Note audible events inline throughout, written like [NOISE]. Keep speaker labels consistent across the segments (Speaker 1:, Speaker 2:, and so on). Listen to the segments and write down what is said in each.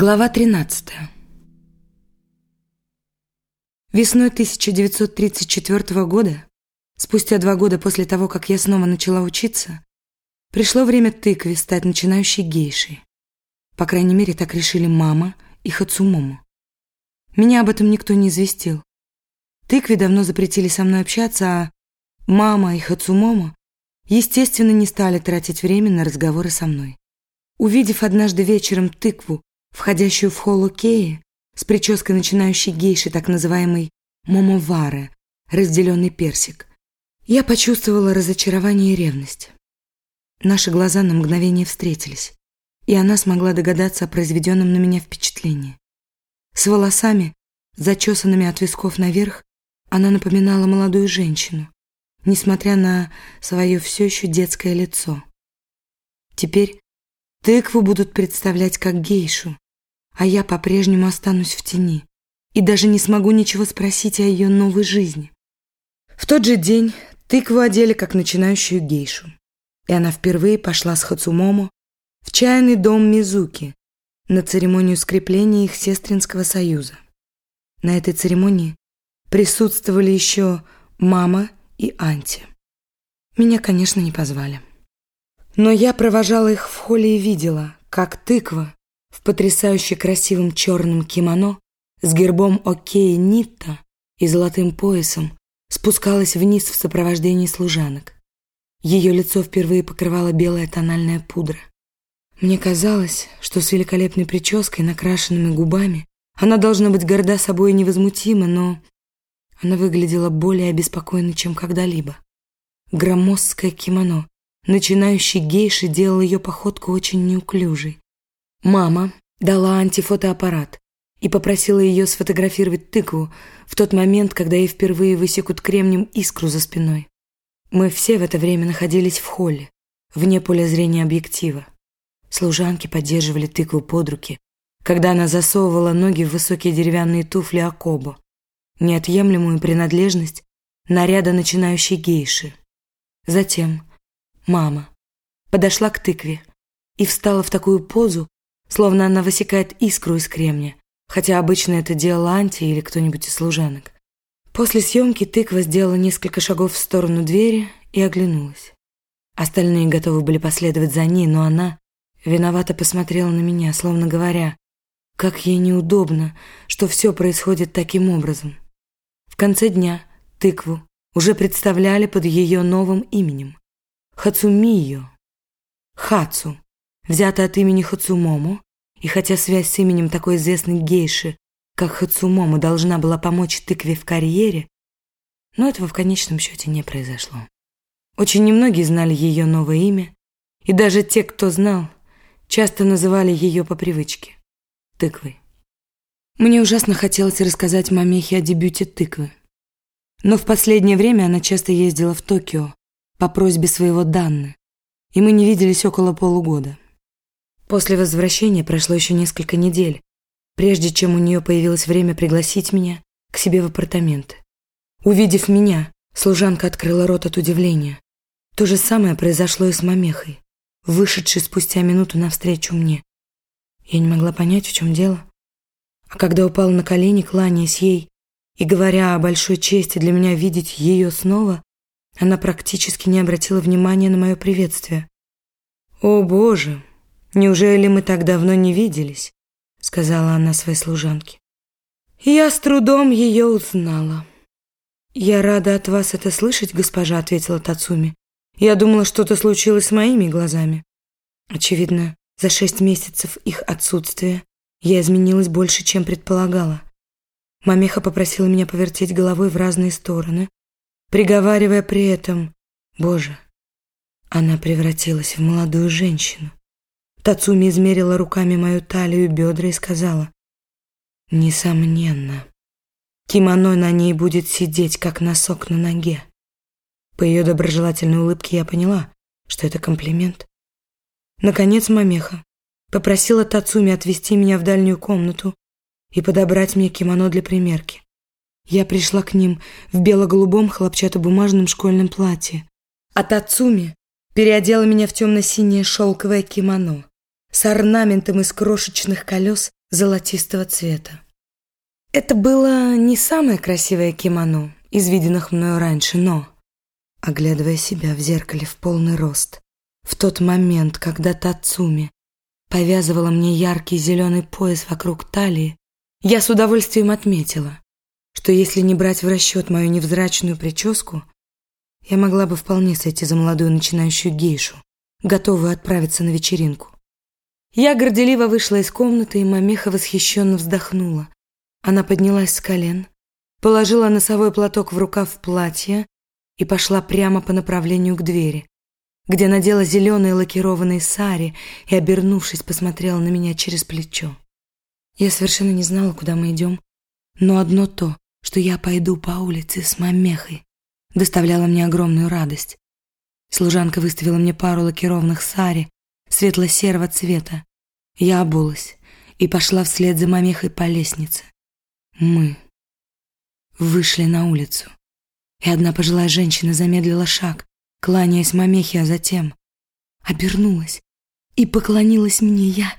Speaker 1: Глава 13. Весной 1934 года, спустя два года после того, как я снова начала учиться, пришло время тыкве стать начинающей гейшей. По крайней мере, так решили мама и Хацумому. Меня об этом никто не известил. Тыкве давно запретили со мной общаться, а мама и Хацумому, естественно, не стали тратить время на разговоры со мной. Увидев однажды вечером тыкву, входящую в холл Океи, с прической начинающей гейши, так называемой момоваре, разделенный персик, я почувствовала разочарование и ревность. Наши глаза на мгновение встретились, и она смогла догадаться о произведенном на меня впечатлении. С волосами, зачесанными от висков наверх, она напоминала молодую женщину, несмотря на свое все еще детское лицо. Теперь тыкву будут представлять как гейшу, а я по-прежнему останусь в тени и даже не смогу ничего спросить о ее новой жизни. В тот же день тыкву одели как начинающую гейшу, и она впервые пошла с Хацумомо в чайный дом Мизуки на церемонию скрепления их сестринского союза. На этой церемонии присутствовали еще мама и Анти. Меня, конечно, не позвали. Но я провожала их в холле и видела, как тыква в потрясающе красивом черном кимоно с гербом Окей Нитта и золотым поясом спускалась вниз в сопровождении служанок. Ее лицо впервые покрывала белая тональная пудра. Мне казалось, что с великолепной прической, накрашенными губами, она должна быть горда собой и невозмутима, но она выглядела более обеспокоенной, чем когда-либо. Громоздкое кимоно, начинающий гейши, делал ее походку очень неуклюжей. Мама дала антифотоаппарат и попросила ее сфотографировать тыкву в тот момент, когда ей впервые высекут кремнем искру за спиной. Мы все в это время находились в холле, вне поля зрения объектива. Служанки поддерживали тыкву под руки, когда она засовывала ноги в высокие деревянные туфли Акобо, неотъемлемую принадлежность наряда начинающей гейши. Затем мама подошла к тыкве и встала в такую позу, словно она высекает искру из кремня, хотя обычно это делала Анти или кто-нибудь из служанок. После съемки тыква сделала несколько шагов в сторону двери и оглянулась. Остальные готовы были последовать за ней, но она виновато посмотрела на меня, словно говоря, как ей неудобно, что все происходит таким образом. В конце дня тыкву уже представляли под ее новым именем – Хацумио. Хацу взято от имени Хацумому, и хотя связь с именем такой известной гейши, как Хацумому, должна была помочь тыкве в карьере, но этого в конечном счете не произошло. Очень немногие знали ее новое имя, и даже те, кто знал, часто называли ее по привычке – тыквой. Мне ужасно хотелось рассказать мамехе о дебюте тыквы. Но в последнее время она часто ездила в Токио по просьбе своего Данны, и мы не виделись около полугода. После возвращения прошло еще несколько недель, прежде чем у нее появилось время пригласить меня к себе в апартаменты. Увидев меня, служанка открыла рот от удивления. То же самое произошло и с мамехой, вышедшей спустя минуту навстречу мне. Я не могла понять, в чем дело. А когда упала на колени, кланяясь ей и говоря о большой чести для меня видеть ее снова, она практически не обратила внимания на мое приветствие. «О, Боже!» «Неужели мы так давно не виделись?» — сказала она своей служанке. Я с трудом ее узнала. «Я рада от вас это слышать, госпожа», — ответила Тацуми. «Я думала, что-то случилось с моими глазами». Очевидно, за шесть месяцев их отсутствия я изменилась больше, чем предполагала. Мамеха попросила меня повертеть головой в разные стороны, приговаривая при этом «Боже, она превратилась в молодую женщину». Тацуми измерила руками мою талию и бедра и сказала, «Несомненно, кимоно на ней будет сидеть, как носок на ноге». По ее доброжелательной улыбке я поняла, что это комплимент. Наконец Мамеха попросила Тацуми отвезти меня в дальнюю комнату и подобрать мне кимоно для примерки. Я пришла к ним в бело-голубом хлопчатобумажном школьном платье, а Тацуми переодела меня в темно-синее шелковое кимоно с орнаментом из крошечных колес золотистого цвета. Это было не самое красивое кимоно из виденных мною раньше, но, оглядывая себя в зеркале в полный рост, в тот момент, когда Тацуми повязывала мне яркий зеленый пояс вокруг талии, я с удовольствием отметила, что если не брать в расчет мою невзрачную прическу, я могла бы вполне сойти за молодую начинающую гейшу, готовую отправиться на вечеринку. Я горделиво вышла из комнаты, и мамеха восхищенно вздохнула. Она поднялась с колен, положила носовой платок в рукав платья и пошла прямо по направлению к двери, где надела зеленые лакированные сари и, обернувшись, посмотрела на меня через плечо. Я совершенно не знала, куда мы идем, но одно то, что я пойду по улице с мамехой, доставляло мне огромную радость. Служанка выставила мне пару лакированных сари светло-серого цвета. Я обулась и пошла вслед за мамехой по лестнице. Мы вышли на улицу, и одна пожилая женщина замедлила шаг, кланяясь мамехе, а затем обернулась и поклонилась мне. Я...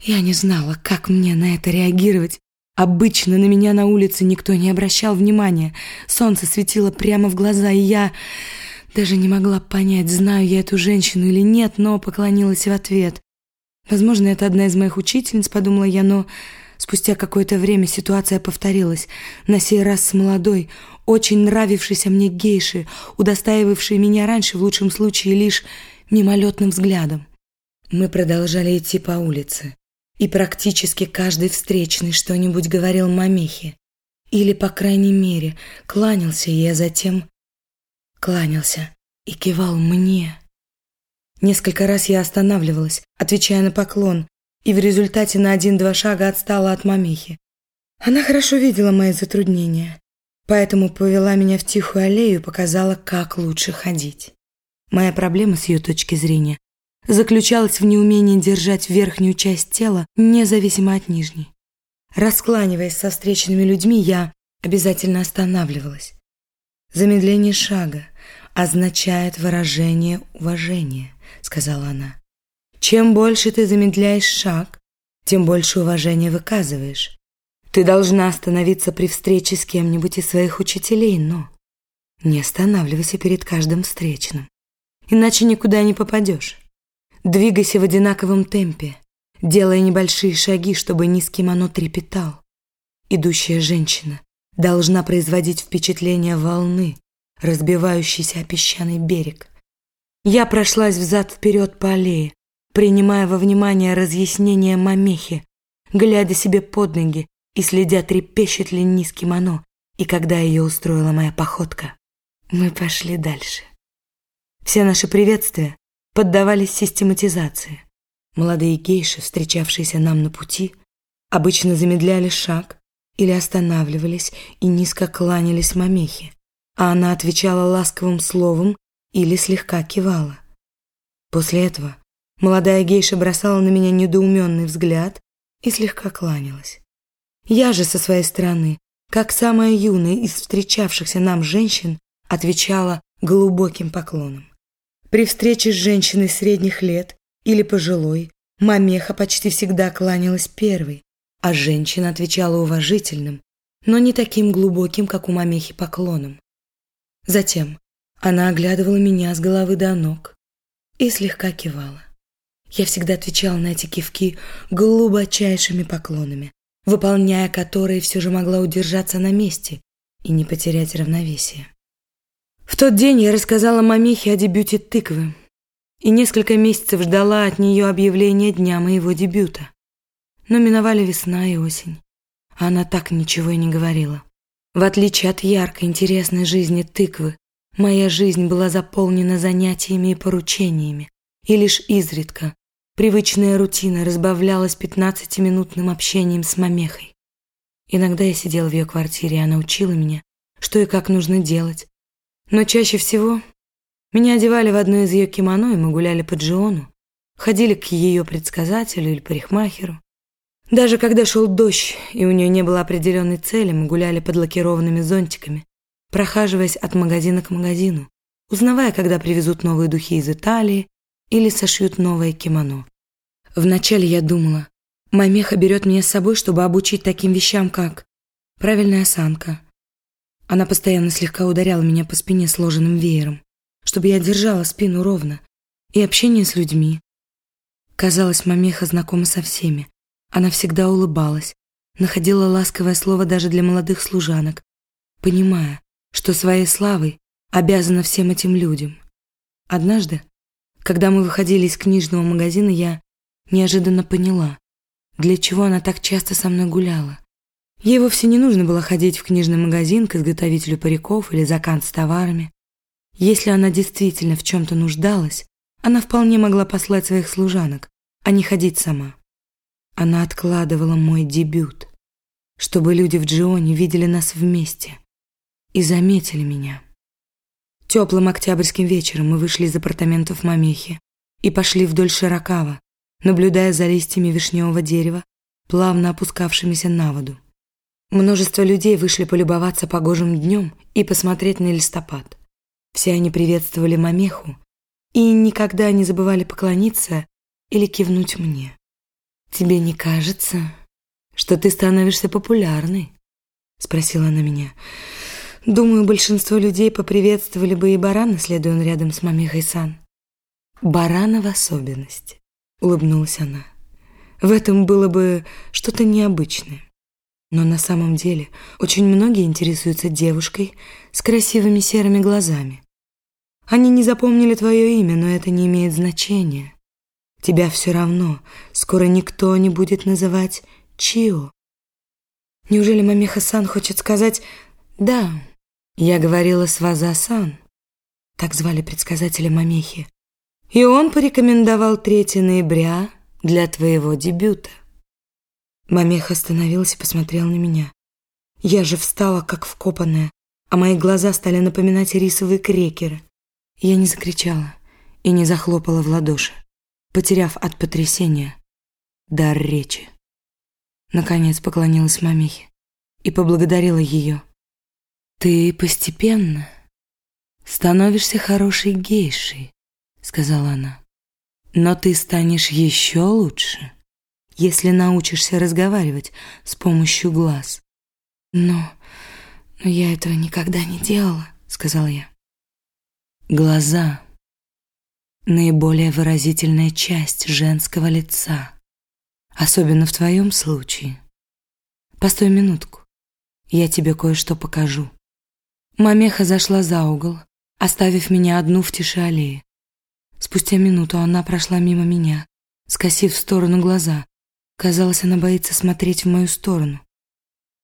Speaker 1: Я не знала, как мне на это реагировать. Обычно на меня на улице никто не обращал внимания. Солнце светило прямо в глаза, и я даже не могла понять, знаю я эту женщину или нет, но поклонилась в ответ. Возможно, это одна из моих учительниц, подумала я, но спустя какое-то время ситуация повторилась. На сей раз с молодой, очень нравившейся мне гейшей, удостаивавшей меня раньше в лучшем случае лишь мимолетным взглядом. Мы продолжали идти по улице и практически каждый встречный что-нибудь говорил мамехе. Или, по крайней мере, кланялся ей, затем кланялся и кивал мне. Несколько раз я останавливалась, отвечая на поклон, и в результате на один-два шага отстала от мамехи. Она хорошо видела мои затруднения, поэтому повела меня в тихую аллею и показала, как лучше ходить. Моя проблема с ее точки зрения заключалась в неумении держать верхнюю часть тела независимо от нижней. Раскланиваясь со встреченными людьми, я обязательно останавливалась. Замедление шага означает выражение уважения, сказала она. Чем больше ты замедляешь шаг, тем больше уважения выказываешь. Ты должна остановиться при встрече с кем-нибудь из своих учителей, но не останавливайся перед каждым встречным, иначе никуда не попадешь. Двигайся в одинаковом темпе, делая небольшие шаги, чтобы низкий кимоно трепетал. Идущая женщина должна производить впечатление волны, разбивающейся о песчаный берег. Я прошлась взад-вперед по аллее, принимая во внимание разъяснения мамехи, глядя себе под ноги и следя, трепещет ли низкий кимоно, и когда ее устроила моя походка, мы пошли дальше. Все наши приветствия поддавались систематизации. Молодые гейши, встречавшиеся нам на пути, обычно замедляли шаг или останавливались и низко кланялись мамехе, а она отвечала ласковым словом или слегка кивала. После этого молодая гейша бросала на меня недоуменный взгляд и слегка кланялась. Я же со своей стороны, как самая юная из встречавшихся нам женщин, отвечала глубоким поклоном. При встрече с женщиной средних лет или пожилой, мамеха почти всегда кланялась первой, а женщина отвечала уважительным, но не таким глубоким, как у мамехи, поклоном. Затем она оглядывала меня с головы до ног и слегка кивала. Я всегда отвечала на эти кивки глубочайшими поклонами, выполняя которые все же могла удержаться на месте и не потерять равновесие. В тот день я рассказала мамехе о дебюте тыквы и несколько месяцев ждала от нее объявления дня моего дебюта. Но миновали весна и осень, а она так ничего и не говорила. В отличие от яркой, интересной жизни тыквы, моя жизнь была заполнена занятиями и поручениями, и лишь изредка привычная рутина разбавлялась пятнадцатиминутным общением с мамехой. Иногда я сидела в ее квартире, и она учила меня, что и как нужно делать, но чаще всего меня одевали в одно из ее кимоно, и мы гуляли по Джиону, ходили к ее предсказателю или парикмахеру. Даже когда шел дождь, и у нее не было определенной цели, мы гуляли под лакированными зонтиками, прохаживаясь от магазина к магазину, узнавая, когда привезут новые духи из Италии или сошьют новое кимоно. Вначале я думала, Мамеха берет меня с собой, чтобы обучить таким вещам, как правильная осанка. Она постоянно слегка ударяла меня по спине сложенным веером, чтобы я держала спину ровно, и общение с людьми. Казалось, Мамеха знакома со всеми. Она всегда улыбалась, находила ласковое слово даже для молодых служанок, понимая, что своей славой обязана всем этим людям. Однажды, когда мы выходили из книжного магазина, я неожиданно поняла, для чего она так часто со мной гуляла. Ей вовсе не нужно было ходить в книжный магазин к изготовителю париков или за кант товарами. Если она действительно в чем-то нуждалась, она вполне могла послать своих служанок, а не ходить сама. Она откладывала мой дебют, чтобы люди в Джионе видели нас вместе и заметили меня. Теплым октябрьским вечером мы вышли из апартаментов Мамехи и пошли вдоль Широкава, наблюдая за листьями вишневого дерева, плавно опускавшимися на воду. Множество людей вышли полюбоваться погожим днем и посмотреть на листопад. Все они приветствовали Мамеху и никогда не забывали поклониться или кивнуть мне. «Тебе не кажется, что ты становишься популярной?» — спросила она меня. «Думаю, большинство людей поприветствовали бы и барана, следуя он рядом с мамихой Сан. Барана в особенности», — улыбнулась она. «В этом было бы что-то необычное. Но на самом деле очень многие интересуются девушкой с красивыми серыми глазами. Они не запомнили твое имя, но это не имеет значения. Тебя все равно скоро никто не будет называть Чио. Неужели Мамеха-сан хочет сказать «Да, я говорила с Ваза-сан», так звали предсказателя Мамехи, и он порекомендовал 3 ноября для твоего дебюта. Мамеха остановилась и посмотрел на меня. Я же встала, как вкопанная, а мои глаза стали напоминать рисовые крекеры. Я не закричала и не захлопала в ладоши потеряв от потрясения дар речи. Наконец поклонилась мамихе и поблагодарила ее. «Ты постепенно становишься хорошей гейшей», — сказала она. «Но ты станешь еще лучше, если научишься разговаривать с помощью глаз». «Но, но я этого никогда не делала», — сказала я. «Глаза наиболее выразительная часть женского лица. Особенно в твоем случае. Постой минутку, я тебе кое-что покажу. Мамеха зашла за угол, оставив меня одну в тиши аллеи. Спустя минуту она прошла мимо меня, скосив в сторону глаза. Казалось, она боится смотреть в мою сторону.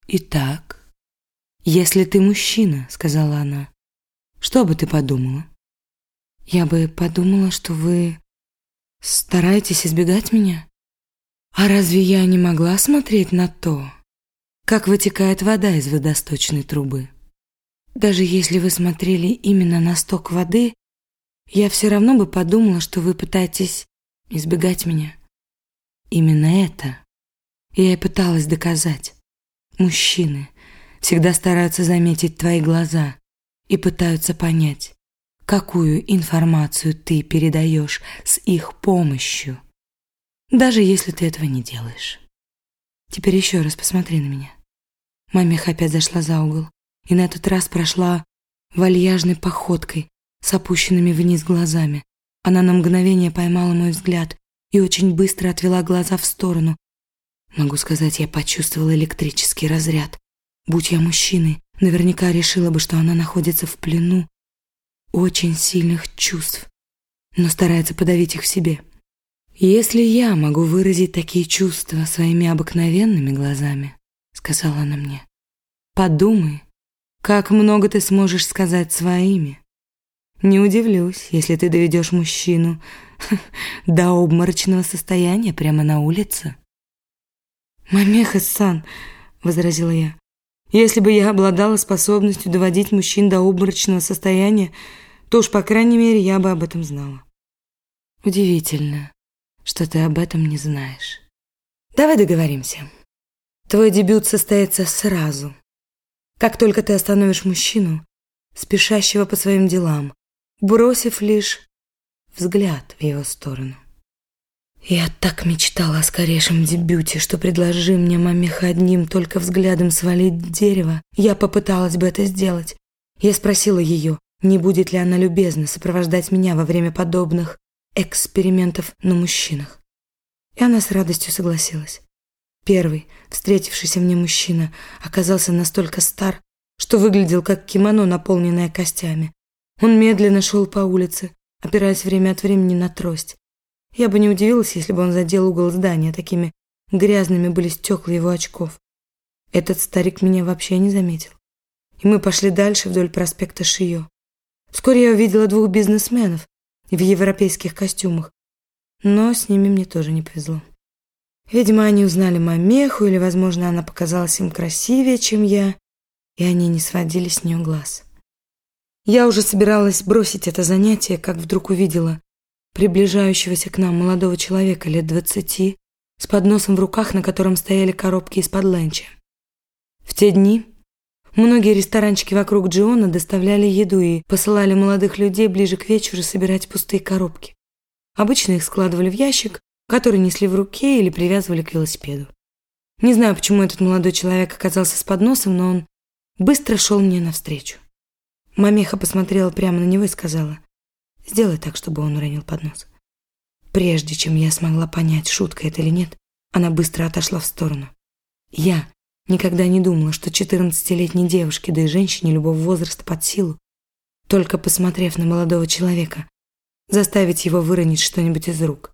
Speaker 1: «Итак, если ты мужчина», — сказала она, — «что бы ты подумала?» Я бы подумала, что вы стараетесь избегать меня. А разве я не могла смотреть на то, как вытекает вода из водосточной трубы? Даже если вы смотрели именно на сток воды, я все равно бы подумала, что вы пытаетесь избегать меня. Именно это я и пыталась доказать. Мужчины всегда стараются заметить твои глаза и пытаются понять, какую информацию ты передаешь с их помощью, даже если ты этого не делаешь. Теперь еще раз посмотри на меня. Мамеха опять зашла за угол и на этот раз прошла вальяжной походкой с опущенными вниз глазами. Она на мгновение поймала мой взгляд и очень быстро отвела глаза в сторону. Могу сказать, я почувствовала электрический разряд. Будь я мужчиной, наверняка решила бы, что она находится в плену очень сильных чувств, но старается подавить их в себе. «Если я могу выразить такие чувства своими обыкновенными глазами», — сказала она мне, — «подумай, как много ты сможешь сказать своими. Не удивлюсь, если ты доведешь мужчину [LAUGHS] до обморочного состояния прямо на улице». «Мамеха-сан», — возразила я, — «если бы я обладала способностью доводить мужчин до обморочного состояния, то уж, по крайней мере, я бы об этом знала. Удивительно, что ты об этом не знаешь. Давай договоримся. Твой дебют состоится сразу. Как только ты остановишь мужчину, спешащего по своим делам, бросив лишь взгляд в его сторону. Я так мечтала о скорейшем дебюте, что предложи мне мамеха одним только взглядом свалить дерево, я попыталась бы это сделать. Я спросила ее, не будет ли она любезна сопровождать меня во время подобных экспериментов на мужчинах. И она с радостью согласилась. Первый, встретившийся мне мужчина, оказался настолько стар, что выглядел как кимоно, наполненное костями. Он медленно шел по улице, опираясь время от времени на трость. Я бы не удивилась, если бы он задел угол здания, такими грязными были стекла его очков. Этот старик меня вообще не заметил. И мы пошли дальше вдоль проспекта Шио. Вскоре я увидела двух бизнесменов в европейских костюмах, но с ними мне тоже не повезло. Видимо, они узнали Мамеху, или, возможно, она показалась им красивее, чем я, и они не сводили с нее глаз. Я уже собиралась бросить это занятие, как вдруг увидела приближающегося к нам молодого человека лет двадцати с подносом в руках, на котором стояли коробки из-под ленча. В те дни многие ресторанчики вокруг Джиона доставляли еду и посылали молодых людей ближе к вечеру собирать пустые коробки. Обычно их складывали в ящик, который несли в руке или привязывали к велосипеду. Не знаю, почему этот молодой человек оказался с подносом, но он быстро шел мне навстречу. Мамеха посмотрела прямо на него и сказала, Сделай так, чтобы он уронил поднос. Прежде чем я смогла понять, шутка это или нет, она быстро отошла в сторону. Я никогда не думала, что 14-летней девушке, да и женщине любого возраста под силу, только посмотрев на молодого человека, заставить его выронить что-нибудь из рук.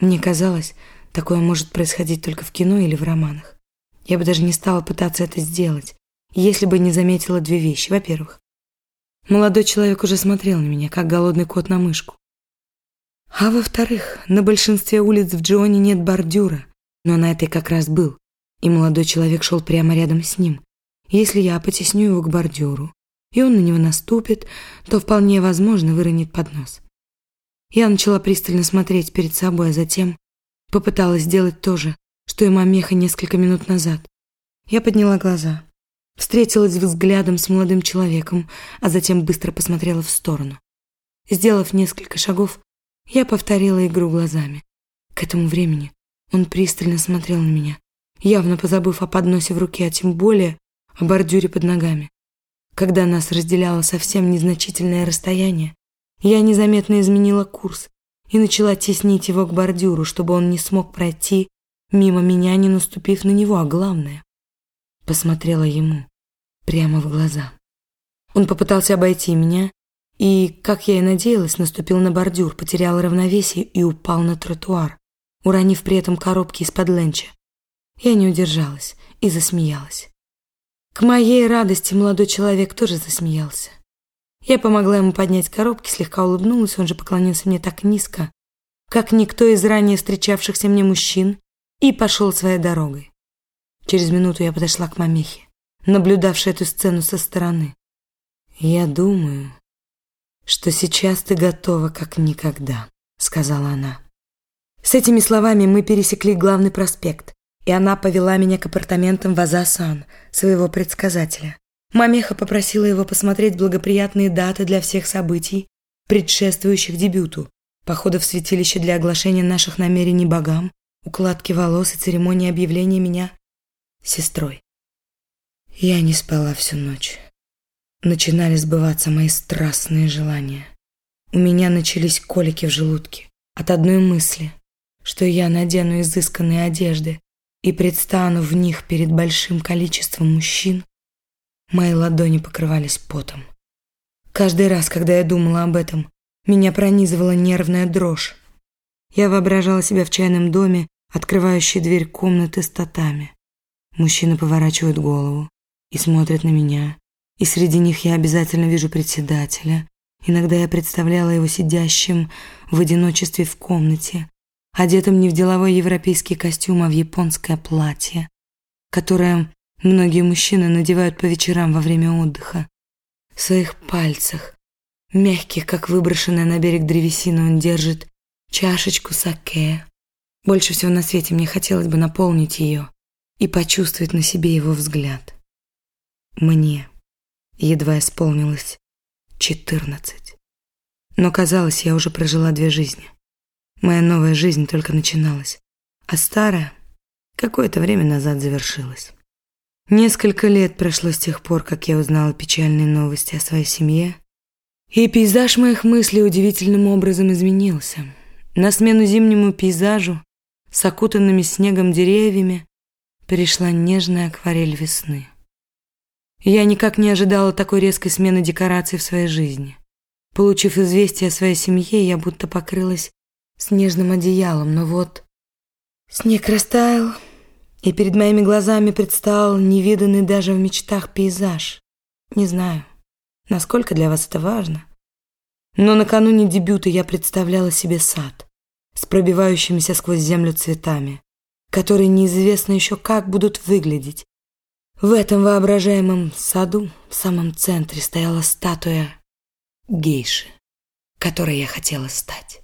Speaker 1: Мне казалось, такое может происходить только в кино или в романах. Я бы даже не стала пытаться это сделать, если бы не заметила две вещи. Во-первых, Молодой человек уже смотрел на меня, как голодный кот на мышку. А во-вторых, на большинстве улиц в Джоне нет бордюра, но на этой как раз был, и молодой человек шел прямо рядом с ним. Если я потесню его к бордюру, и он на него наступит, то вполне возможно выронит поднос. Я начала пристально смотреть перед собой, а затем попыталась сделать то же, что и мамеха несколько минут назад. Я подняла глаза. Встретилась взглядом с молодым человеком, а затем быстро посмотрела в сторону. Сделав несколько шагов, я повторила игру глазами. К этому времени он пристально смотрел на меня, явно позабыв о подносе в руке, а тем более о бордюре под ногами. Когда нас разделяло совсем незначительное расстояние, я незаметно изменила курс и начала теснить его к бордюру, чтобы он не смог пройти мимо меня, не наступив на него, а главное, посмотрела ему прямо в глаза. Он попытался обойти меня и, как я и надеялась, наступил на бордюр, потерял равновесие и упал на тротуар, уронив при этом коробки из-под ленча. Я не удержалась и засмеялась. К моей радости молодой человек тоже засмеялся. Я помогла ему поднять коробки, слегка улыбнулась, он же поклонился мне так низко, как никто из ранее встречавшихся мне мужчин, и пошел своей дорогой. Через минуту я подошла к мамехе, наблюдавшей эту сцену со стороны. «Я думаю, что сейчас ты готова как никогда», — сказала она. С этими словами мы пересекли главный проспект, и она повела меня к апартаментам Вазасан, своего предсказателя. Мамеха попросила его посмотреть благоприятные даты для всех событий, предшествующих дебюту, похода в святилище для оглашения наших намерений богам, укладки волос и церемонии объявления меня сестрой. Я не спала всю ночь. Начинали сбываться мои страстные желания. У меня начались колики в желудке от одной мысли, что я надену изысканные одежды и предстану в них перед большим количеством мужчин. Мои ладони покрывались потом. Каждый раз, когда я думала об этом, меня пронизывала нервная дрожь. Я воображала себя в чайном доме, открывающей дверь комнаты с татами. Мужчины поворачивают голову и смотрят на меня, и среди них я обязательно вижу председателя. Иногда я представляла его сидящим в одиночестве в комнате, одетым не в деловой европейский костюм, а в японское платье, которое многие мужчины надевают по вечерам во время отдыха. В своих пальцах, мягких, как выброшенная на берег древесина, он держит чашечку саке. Больше всего на свете мне хотелось бы наполнить ее и почувствовать на себе его взгляд. Мне едва исполнилось четырнадцать. Но казалось, я уже прожила две жизни. Моя новая жизнь только начиналась, а старая какое-то время назад завершилась. Несколько лет прошло с тех пор, как я узнала печальные новости о своей семье, и пейзаж моих мыслей удивительным образом изменился. На смену зимнему пейзажу с окутанными снегом деревьями перешла нежная акварель весны. Я никак не ожидала такой резкой смены декораций в своей жизни. Получив известие о своей семье, я будто покрылась снежным одеялом, но вот снег растаял, и перед моими глазами предстал невиданный даже в мечтах пейзаж. Не знаю, насколько для вас это важно, но накануне дебюта я представляла себе сад с пробивающимися сквозь землю цветами, которые неизвестно еще как будут выглядеть. В этом воображаемом саду в самом центре стояла статуя гейши, которой я хотела стать.